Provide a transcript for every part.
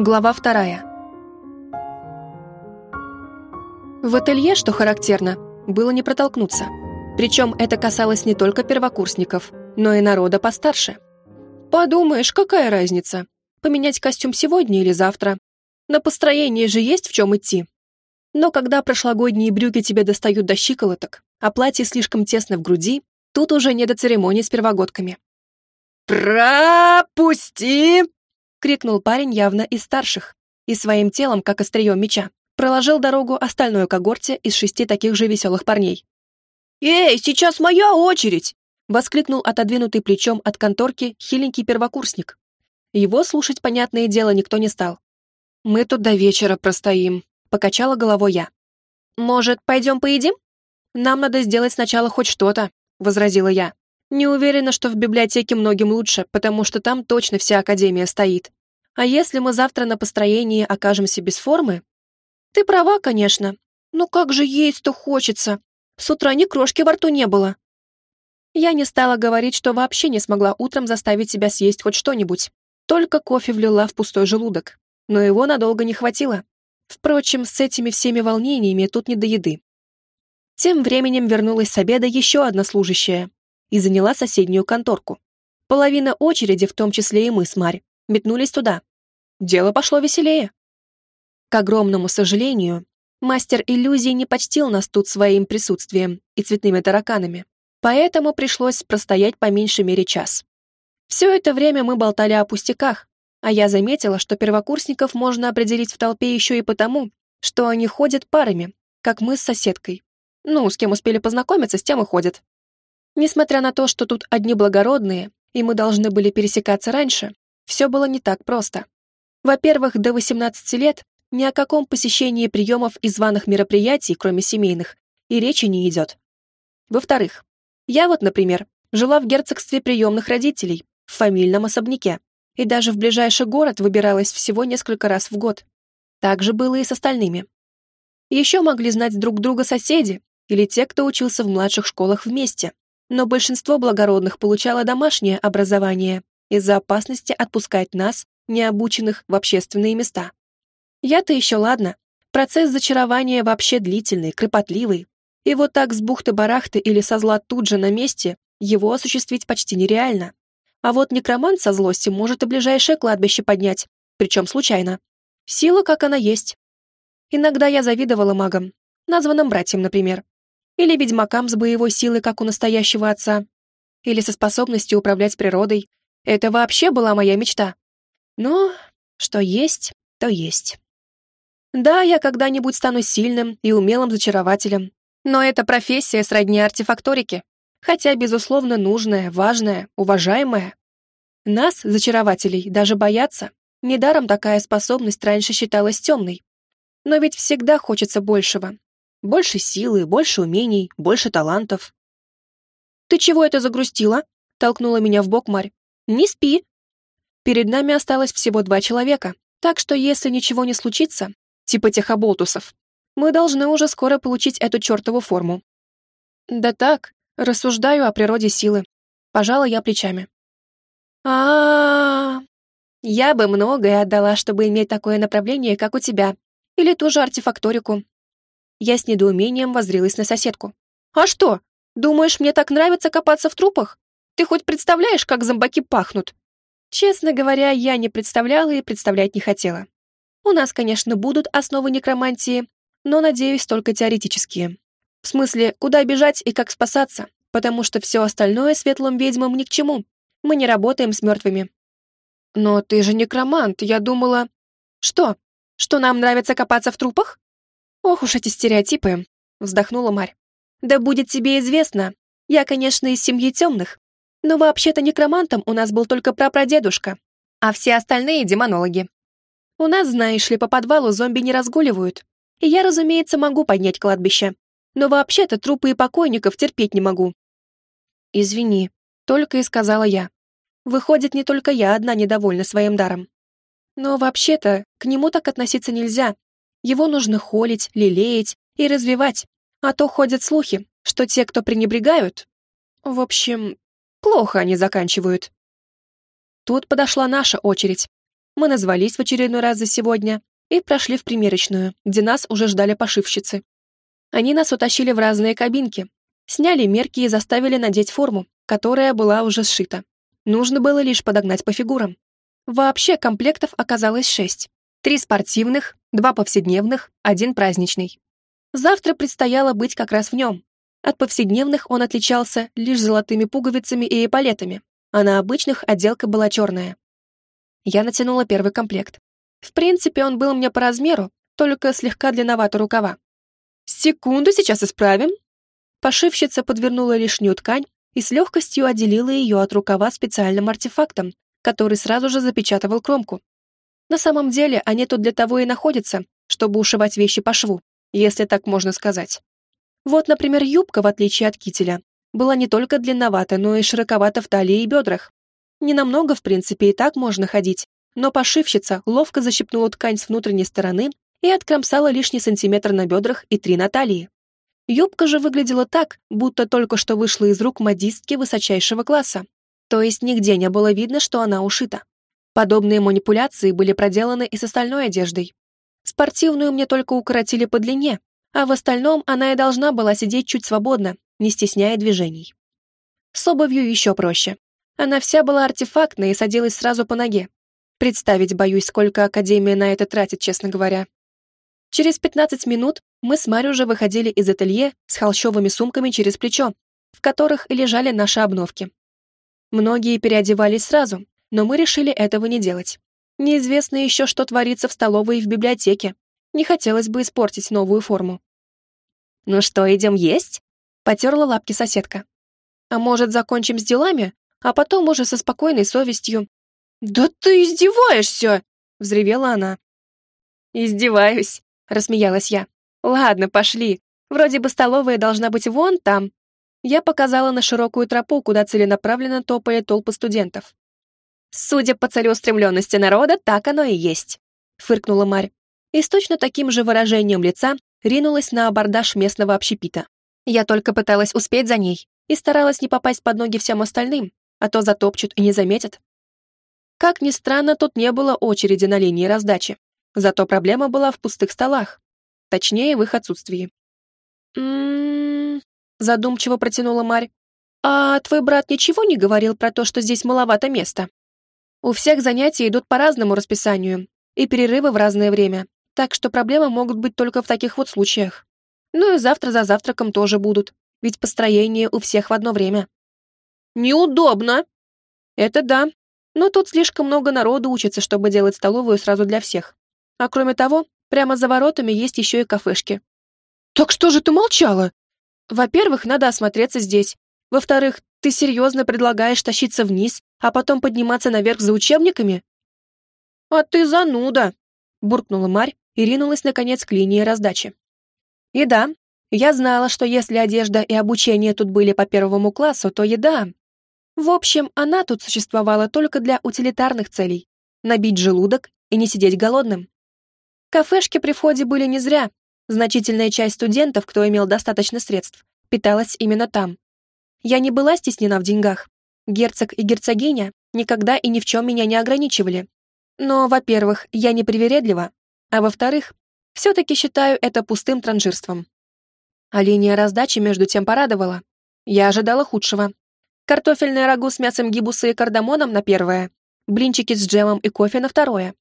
Глава вторая. В ателье, что характерно, было не протолкнуться. Причем это касалось не только первокурсников, но и народа постарше. Подумаешь, какая разница? Поменять костюм сегодня или завтра? На построение же есть в чем идти. Но когда прошлогодние брюки тебе достают до щиколоток, а платье слишком тесно в груди, тут уже не до церемонии с первогодками. «Пропусти!» — крикнул парень явно из старших, и своим телом, как острием меча, проложил дорогу остальной когорте из шести таких же веселых парней. «Эй, сейчас моя очередь!» — воскликнул отодвинутый плечом от конторки хиленький первокурсник. Его слушать, понятное дело, никто не стал. «Мы тут до вечера простоим», — покачала головой я. «Может, пойдем поедим?» «Нам надо сделать сначала хоть что-то», — возразила я. Не уверена, что в библиотеке многим лучше, потому что там точно вся академия стоит. А если мы завтра на построении окажемся без формы? Ты права, конечно. Но как же есть-то хочется. С утра ни крошки во рту не было. Я не стала говорить, что вообще не смогла утром заставить себя съесть хоть что-нибудь. Только кофе влила в пустой желудок. Но его надолго не хватило. Впрочем, с этими всеми волнениями тут не до еды. Тем временем вернулась с обеда еще одна служащая, и заняла соседнюю конторку. Половина очереди, в том числе и мы с Марь, метнулись туда. Дело пошло веселее. К огромному сожалению, мастер иллюзий не почтил нас тут своим присутствием и цветными тараканами, поэтому пришлось простоять по меньшей мере час. Все это время мы болтали о пустяках, а я заметила, что первокурсников можно определить в толпе еще и потому, что они ходят парами, как мы с соседкой. Ну, с кем успели познакомиться, с тем и ходят. Несмотря на то, что тут одни благородные, и мы должны были пересекаться раньше, все было не так просто. Во-первых, до 18 лет ни о каком посещении приемов и званых мероприятий, кроме семейных, и речи не идет. Во-вторых, я вот, например, жила в герцогстве приемных родителей, в фамильном особняке, и даже в ближайший город выбиралась всего несколько раз в год. Так же было и с остальными. Еще могли знать друг друга соседи или те, кто учился в младших школах вместе, но большинство благородных получало домашнее образование из-за опасности отпускать нас, необученных, в общественные места. Я-то еще ладно. Процесс зачарования вообще длительный, кропотливый. И вот так с бухты-барахты или со зла тут же на месте его осуществить почти нереально. А вот некромант со злости может и ближайшее кладбище поднять, причем случайно. Сила, как она есть. Иногда я завидовала магам, названным братьям, например, или ведьмакам с боевой силой, как у настоящего отца. Или со способностью управлять природой. Это вообще была моя мечта. Но что есть, то есть. Да, я когда-нибудь стану сильным и умелым зачарователем. Но эта профессия сродни артефакторике. Хотя, безусловно, нужная, важная, уважаемая. Нас, зачарователей, даже боятся. Недаром такая способность раньше считалась темной. Но ведь всегда хочется большего, больше силы, больше умений, больше талантов. «Ты чего это загрустила?» — толкнула меня в бок Марь. «Не спи!» Перед нами осталось всего два человека, так что если ничего не случится, типа тех оболтусов, мы должны уже скоро получить эту чертову форму. Да так, рассуждаю о природе силы. Пожала я плечами. а, -а. Я бы многое отдала, чтобы иметь такое направление, как у тебя. Или ту же артефакторику, я с недоумением воззрилась на соседку. «А что? Думаешь, мне так нравится копаться в трупах? Ты хоть представляешь, как зомбаки пахнут?» Честно говоря, я не представляла и представлять не хотела. У нас, конечно, будут основы некромантии, но, надеюсь, только теоретические. В смысле, куда бежать и как спасаться, потому что все остальное светлым ведьмам ни к чему. Мы не работаем с мертвыми. Но ты же некромант, я думала... Что? Что нам нравится копаться в трупах? «Ох уж эти стереотипы!» — вздохнула Марь. «Да будет тебе известно, я, конечно, из семьи темных, но вообще-то некромантом у нас был только прапрадедушка, а все остальные — демонологи. У нас, знаешь ли, по подвалу зомби не разгуливают, и я, разумеется, могу поднять кладбище, но вообще-то трупы и покойников терпеть не могу». «Извини», — только и сказала я. Выходит, не только я одна недовольна своим даром. Но вообще-то к нему так относиться нельзя, его нужно холить, лелеять и развивать, а то ходят слухи, что те, кто пренебрегают... В общем, плохо они заканчивают. Тут подошла наша очередь. Мы назвались в очередной раз за сегодня и прошли в примерочную, где нас уже ждали пошивщицы. Они нас утащили в разные кабинки, сняли мерки и заставили надеть форму, которая была уже сшита. Нужно было лишь подогнать по фигурам. Вообще комплектов оказалось шесть. Три спортивных, два повседневных, один праздничный. Завтра предстояло быть как раз в нем. От повседневных он отличался лишь золотыми пуговицами и эполетами, а на обычных отделка была черная. Я натянула первый комплект. В принципе, он был мне по размеру, только слегка длинновато рукава. «Секунду, сейчас исправим». Пошивщица подвернула лишнюю ткань и с легкостью отделила ее от рукава специальным артефактом, который сразу же запечатывал кромку. На самом деле, они тут для того и находятся, чтобы ушивать вещи по шву, если так можно сказать. Вот, например, юбка, в отличие от кителя, была не только длинновата, но и широковата в талии и бедрах. Ненамного, в принципе, и так можно ходить, но пошивщица ловко защипнула ткань с внутренней стороны и откромсала лишний сантиметр на бедрах и три на талии. Юбка же выглядела так, будто только что вышла из рук модистки высочайшего класса. То есть нигде не было видно, что она ушита. Подобные манипуляции были проделаны и с остальной одеждой. Спортивную мне только укоротили по длине, а в остальном она и должна была сидеть чуть свободно, не стесняя движений. С обувью еще проще. Она вся была артефактной и садилась сразу по ноге. Представить боюсь, сколько Академия на это тратит, честно говоря. Через 15 минут мы с Марью уже выходили из ателье с холщовыми сумками через плечо, в которых и лежали наши обновки. Многие переодевались сразу, но мы решили этого не делать. Неизвестно еще, что творится в столовой и в библиотеке. Не хотелось бы испортить новую форму. «Ну что, идем есть?» — потерла лапки соседка. «А может, закончим с делами, а потом уже со спокойной совестью?» «Да ты издеваешься!» — взревела она. «Издеваюсь», — рассмеялась я. «Ладно, пошли. Вроде бы столовая должна быть вон там». Я показала на широкую тропу, куда целенаправленно топали толпы студентов. «Судя по целеустремленности народа, так оно и есть», — фыркнула Марь. И с точно таким же выражением лица ринулась на абордаж местного общепита. Я только пыталась успеть за ней и старалась не попасть под ноги всем остальным, а то затопчут и не заметят. Как ни странно, тут не было очереди на линии раздачи. Зато проблема была в пустых столах. Точнее, в их отсутствии. «М-м-м», задумчиво протянула Марь. «А твой брат ничего не говорил про то, что здесь маловато места?» У всех занятия идут по разному расписанию, и перерывы в разное время, так что проблемы могут быть только в таких вот случаях. Ну и завтра за завтраком тоже будут, ведь построение у всех в одно время. Неудобно. Это да, но тут слишком много народу учится, чтобы делать столовую сразу для всех. А кроме того, прямо за воротами есть еще и кафешки. Так что же ты молчала? Во-первых, надо осмотреться здесь. Во-вторых, ты серьезно предлагаешь тащиться вниз, а потом подниматься наверх за учебниками? А ты зануда, буркнула Марь и ринулась, наконец, к линии раздачи. И да, я знала, что если одежда и обучение тут были по первому классу, то еда. В общем, она тут существовала только для утилитарных целей — набить желудок и не сидеть голодным. Кафешки при входе были не зря. Значительная часть студентов, кто имел достаточно средств, питалась именно там. Я не была стеснена в деньгах. Герцог и герцогиня никогда и ни в чем меня не ограничивали. Но, во-первых, я не привередлива, а во-вторых, все-таки считаю это пустым транжирством. А линия раздачи между тем порадовала. Я ожидала худшего. Картофельное рагу с мясом гибуса и кардамоном на первое, блинчики с джемом и кофе на второе.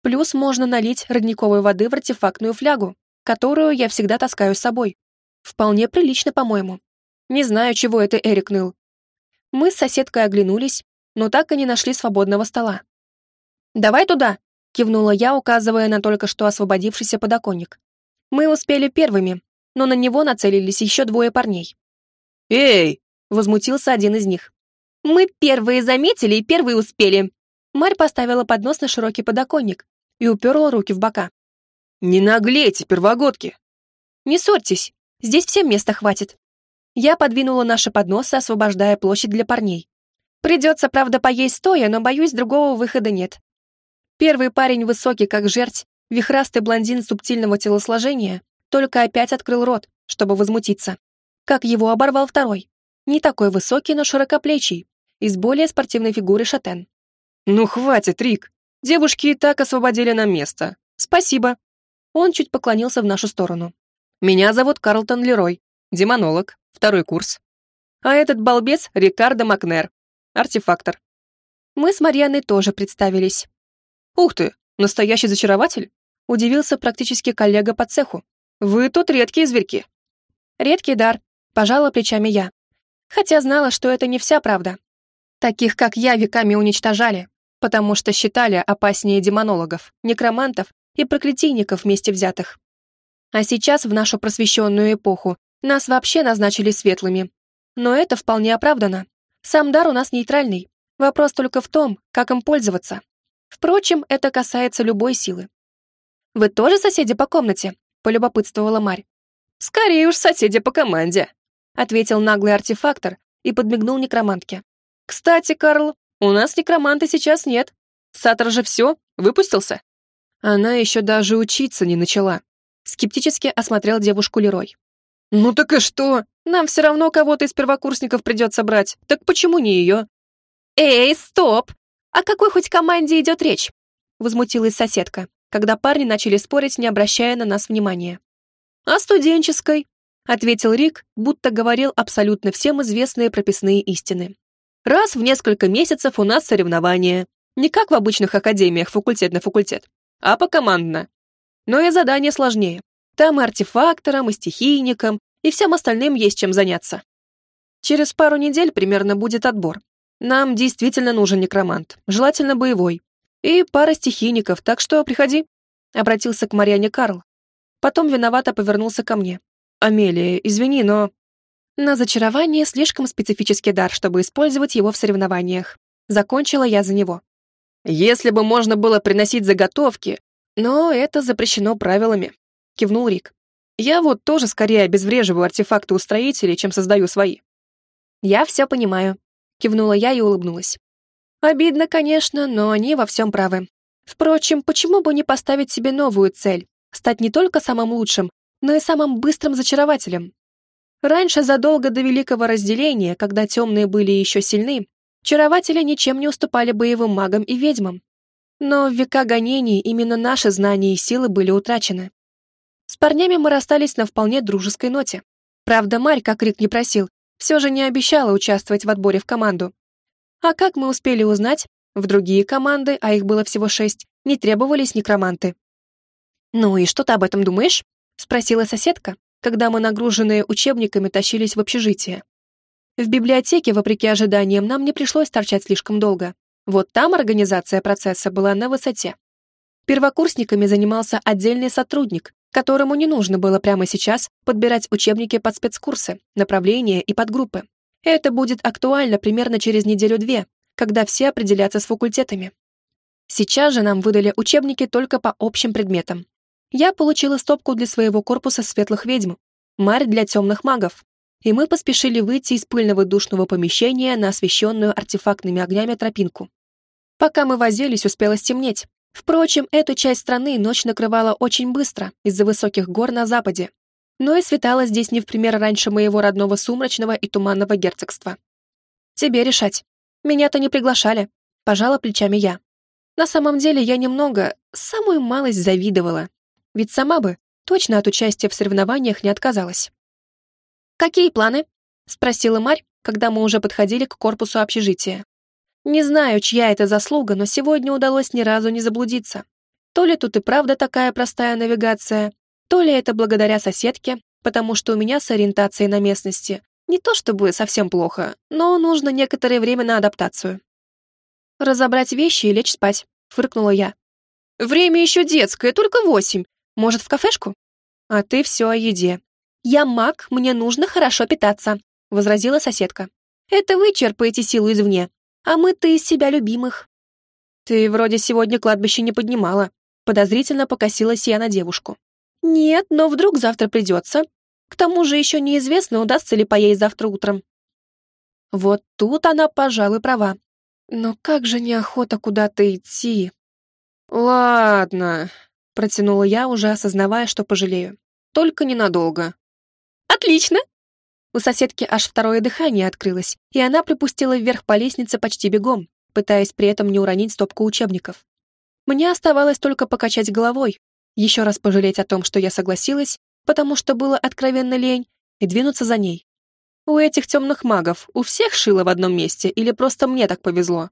Плюс можно налить родниковой воды в артефактную флягу, которую я всегда таскаю с собой. Вполне прилично, по-моему. Не знаю, чего это Эрик ныл. Мы с соседкой оглянулись, но так и не нашли свободного стола. «Давай туда!» — кивнула я, указывая на только что освободившийся подоконник. Мы успели первыми, но на него нацелились еще двое парней. «Эй!» — возмутился один из них. «Мы первые заметили и первые успели!» Марь поставила поднос на широкий подоконник и уперла руки в бока. «Не наглейте, первогодки!» «Не ссорьтесь, здесь всем места хватит», я подвинула наши подносы, освобождая площадь для парней. Придется, правда, поесть стоя, но, боюсь, другого выхода нет. Первый парень высокий, как жерть, вихрастый блондин субтильного телосложения, только опять открыл рот, чтобы возмутиться. Как его оборвал второй. Не такой высокий, но широкоплечий, из более спортивной фигуры шатен. «Ну хватит, Рик!» Девушки и так освободили нам место. Спасибо. Он чуть поклонился в нашу сторону. Меня зовут Карлтон Лерой, демонолог, второй курс. А этот балбес Рикардо Макнер, артефактор. Мы с Марьяной тоже представились. Ух ты, настоящий зачарователь? Удивился практически коллега по цеху. Вы тут редкие зверьки. Редкий дар, пожала плечами я. Хотя знала, что это не вся правда. Таких, как я, веками уничтожали, потому что считали опаснее демонологов, некромантов и проклятийников вместе взятых. А сейчас, в нашу просвещенную эпоху, нас вообще назначили светлыми. Но это вполне оправдано. Сам дар у нас нейтральный. Вопрос только в том, как им пользоваться. Впрочем, это касается любой силы. «Вы тоже соседи по комнате?» — полюбопытствовала Марь. «Скорее уж соседи по команде», — ответил наглый артефактор и подмигнул некромантке. «Кстати, Карл, у нас некроманта сейчас нет. Сатор же все, выпустился?» Она еще даже учиться не начала. Скептически осмотрел девушку Лерой. «Ну так и что? Нам все равно кого-то из первокурсников придется брать. Так почему не ее?» «Эй, стоп! О какой хоть команде идет речь?» Возмутилась соседка, когда парни начали спорить, не обращая на нас внимания. «О студенческой», — ответил Рик, будто говорил абсолютно всем известные прописные истины. «Раз в несколько месяцев у нас соревнования. Не как в обычных академиях факультет на факультет, а покомандно. Но и задание сложнее. Там и артефакторам, и стихийникам, и всем остальным есть чем заняться. Через пару недель примерно будет отбор. Нам действительно нужен некромант, желательно боевой. И пара стихийников, так что приходи. Обратился к Марьяне Карл. Потом виновато повернулся ко мне. Амелия, извини, но... На зачарование слишком специфический дар, чтобы использовать его в соревнованиях. Закончила я за него. Если бы можно было приносить заготовки, но это запрещено правилами, кивнул Рик. Я вот тоже скорее обезвреживаю артефакты у строителей, чем создаю свои. Я все понимаю, кивнула я и улыбнулась. Обидно, конечно, но они во всем правы. Впрочем, почему бы не поставить себе новую цель, стать не только самым лучшим, но и самым быстрым зачарователем? Раньше, задолго до Великого Разделения, когда темные были еще сильны, Чарователи ничем не уступали боевым магам и ведьмам. Но в века гонений именно наши знания и силы были утрачены. С парнями мы расстались на вполне дружеской ноте. Правда, Марь, как Рик не просил, все же не обещала участвовать в отборе в команду. А как мы успели узнать, в другие команды, а их было всего шесть, не требовались некроманты. «Ну и что ты об этом думаешь?» — спросила соседка, когда мы, нагруженные учебниками, тащились в общежитие. В библиотеке, вопреки ожиданиям, нам не пришлось торчать слишком долго. Вот там организация процесса была на высоте. Первокурсниками занимался отдельный сотрудник, которому не нужно было прямо сейчас подбирать учебники под спецкурсы, направления и подгруппы. Это будет актуально примерно через неделю-две, когда все определятся с факультетами. Сейчас же нам выдали учебники только по общим предметам. Я получила стопку для своего корпуса светлых ведьм, Марь для темных магов, и мы поспешили выйти из пыльного душного помещения на освещенную артефактными огнями тропинку. Пока мы возились, успело стемнеть. Впрочем, эту часть страны ночь накрывала очень быстро из-за высоких гор на западе. Но и светало здесь не в пример раньше моего родного сумрачного и туманного герцогства. Тебе решать. Меня-то не приглашали. Пожала плечами я. На самом деле я немного, самую малость завидовала. Ведь сама бы точно от участия в соревнованиях не отказалась. «Какие планы?» — спросила Марь, когда мы уже подходили к корпусу общежития. Не знаю, чья это заслуга, но сегодня удалось ни разу не заблудиться. То ли тут и правда такая простая навигация, то ли это благодаря соседке, потому что у меня с ориентацией на местности не то чтобы совсем плохо, но нужно некоторое время на адаптацию. «Разобрать вещи и лечь спать», — фыркнула я. «Время еще детское, только восемь. Может, в кафешку?» «А ты все о еде. «Я маг, мне нужно хорошо питаться», — возразила соседка. «Это вы черпаете силу извне, а мы-то из себя любимых». «Ты вроде сегодня кладбище не поднимала», — подозрительно покосилась я на девушку. «Нет, но вдруг завтра придется. К тому же еще неизвестно, удастся ли поесть завтра утром». Вот тут она, пожалуй, права. Но как же неохота куда-то идти. «Ладно», — протянула я, уже осознавая, что пожалею. «Только ненадолго». Отлично!» У соседки аж второе дыхание открылось, и она припустила вверх по лестнице почти бегом, пытаясь при этом не уронить стопку учебников. Мне оставалось только покачать головой, еще раз пожалеть о том, что я согласилась, потому что было откровенно лень, и двинуться за ней. У этих темных магов у всех шило в одном месте или просто мне так повезло?